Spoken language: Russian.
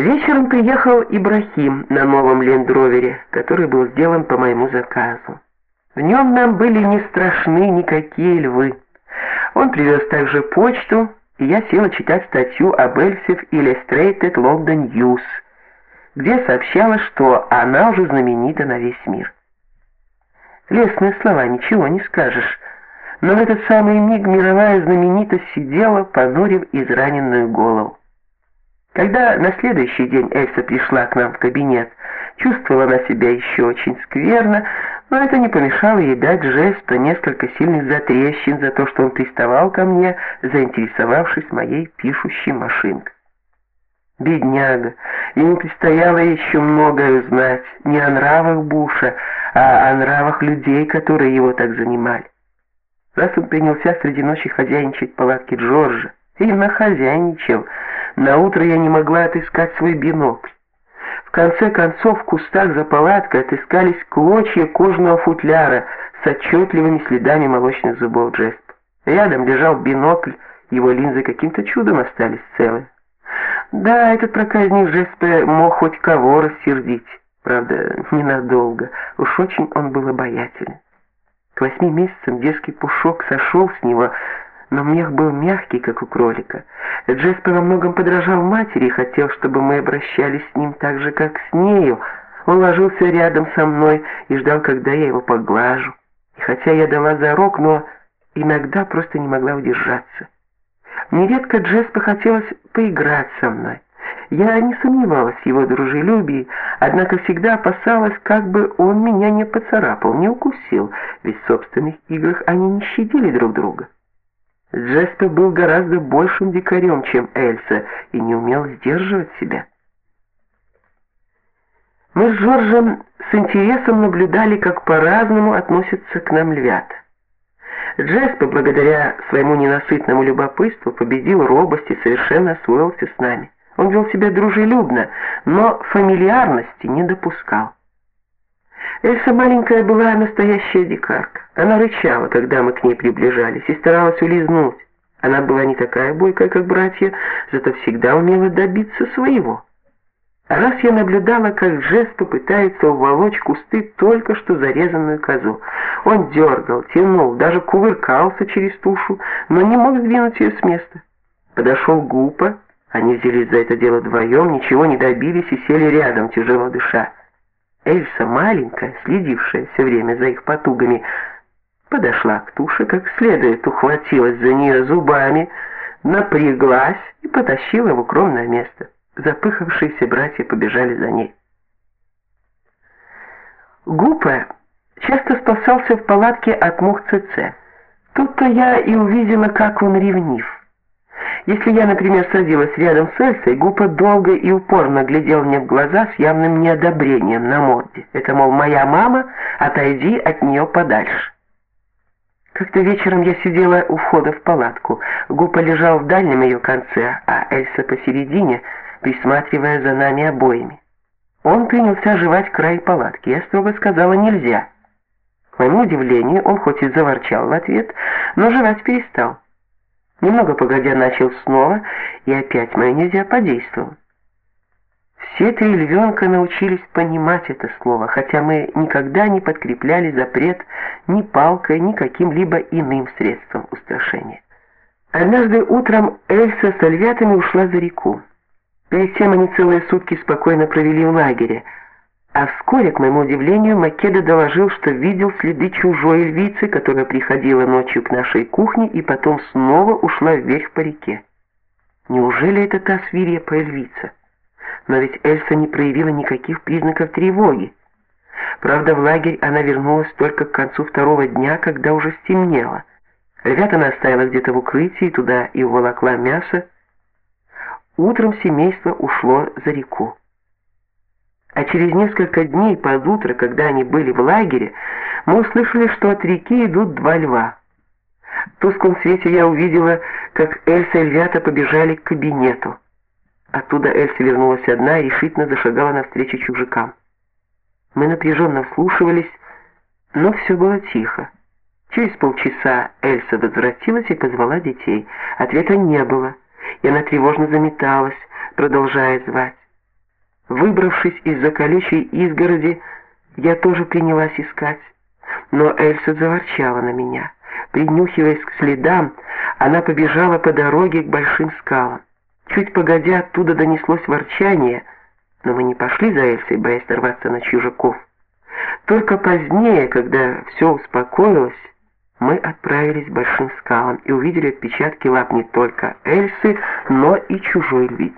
Вечером приехал Ибрахим на новом лендровере, который был сделан по моему заказу. В нем нам были не страшны никакие львы. Он привез также почту, и я села читать статью об Эльсе в Illustrated London News, где сообщалось, что она уже знаменита на весь мир. Лестные слова, ничего не скажешь, но в этот самый миг мировая знаменитость сидела, понурив израненную голову. Когда на следующий день Эльса пришла к нам в кабинет, чувствовала она себя еще очень скверно, но это не помешало ей дать жесту несколько сильных затрещин за то, что он приставал ко мне, заинтересовавшись моей пишущей машинкой. Бедняга, ему предстояло еще многое узнать, не о нравах Буша, а о нравах людей, которые его так занимали. Раз он принялся среди ночи хозяйничать в палатке Джорджа, и нахозяйничал, на утро я не могла отыскать свой бинокль. В конце концов в кустах за палаткой отыскались клочья кожаного футляра с отчетливыми следами молочных зубов Джеспа. Рядом лежал бинокль, его линзы каким-то чудом остались целы. Да, этот проказник Джеспе мог хоть кого рассердить, правда, ненадолго, уж очень он был обаятелен. К восьми месяцам детский пушок сошел с него, но мех был мягкий, как у кролика. Джеспер во многом подражал матери и хотел, чтобы мы обращались с ним так же, как с нею. Он ложился рядом со мной и ждал, когда я его поглажу. И хотя я дала зарок, но иногда просто не могла удержаться. Нередко Джеспе хотелось поиграть со мной. Я не сомневалась в его дружелюбии, однако всегда опасалась, как бы он меня не поцарапал, не укусил, ведь в собственных играх они не щадили друг друга. Джеспер был гораздо большим дикарем, чем Эльса, и не умел сдерживать себя. Мы с Жоржем с интересом наблюдали, как по-разному относятся к нам львята. Джеспер, благодаря своему ненасытному любопытству, победил робость и совершенно освоился с нами. Он вел себя дружелюбно, но фамильярности не допускал. Эльса маленькая была настоящая дикарка. Она рычала, когда мы к ней приближались, и старалась улизнуть. Она была не такая бойкая, как братья, зато всегда умела добиться своего. Раз я наблюдала, как Жест попытается уволочь кусты только что зарезанную козу. Он дергал, тянул, даже кувыркался через тушу, но не мог сдвинуть ее с места. Подошел Гупа, они взялись за это дело вдвоем, ничего не добились и сели рядом, тяжело дыша. Эльса, маленькая, следившая все время за их потугами, подошла к туше, как следует ухватилась за нее зубами, напряглась и потащила в укромное место. Запыхавшиеся братья побежали за ней. Гупа часто спасался в палатке от мух ЦЦ. Тут-то я и увидела, как он ревнив. Если я, например, садилась рядом с Эльсой, Гупа долго и упорно глядел мне в глаза с явным неодобрением на морде. Это, мол, моя мама, отойди от нее подальше. Как-то вечером я сидела у входа в палатку. Гупа лежал в дальнем ее конце, а Эльса посередине, присматривая за нами обоими. Он принялся жевать край палатки. Я строго сказала «нельзя». К моему удивлению, он хоть и заворчал в ответ, но жевать перестал. Немного погодя начал снова, и опять мое нельзя подействовало. Все три львенка научились понимать это слово, хотя мы никогда не подкрепляли запрет ни палкой, ни каким-либо иным средством устрашения. Однажды утром Эльса с львятами ушла за реку. Перед тем они целые сутки спокойно провели в лагере, а вскоре, к моему удивлению, Македа доложил, что видел следы чужой львицы, которая приходила ночью к нашей кухне и потом снова ушла вверх по реке. Неужели это та свирепая львица? Но ведь Эльса не проявила никаких признаков тревоги. Правда, в лагерь она вернулась только к концу второго дня, когда уже стемнело. Львят она оставила где-то в укрытии, туда и уволокла мясо. Утром семейство ушло за реку. А через несколько дней под утро, когда они были в лагере, мы услышали, что от реки идут два льва. В тусклом свете я увидела, как Эльса и львята побежали к кабинету. Оттуда Эльса вернулась одна и решительно зашагала навстречу чужакам. Мы напряженно вслушивались, но все было тихо. Через полчаса Эльса возвратилась и позвала детей. Ответа не было, и она тревожно заметалась, продолжая звать. Выбравшись из-за колючей изгороди, я тоже принялась искать. Но Эльса заворчала на меня. Принюхиваясь к следам, она побежала по дороге к большим скалам. Чуть погодя, оттуда донеслось ворчание, но мы не пошли за Эльсой, боясь нарваться на чужаков. Только позднее, когда все успокоилось, мы отправились к большим скалам и увидели отпечатки лап не только Эльсы, но и чужой львицы.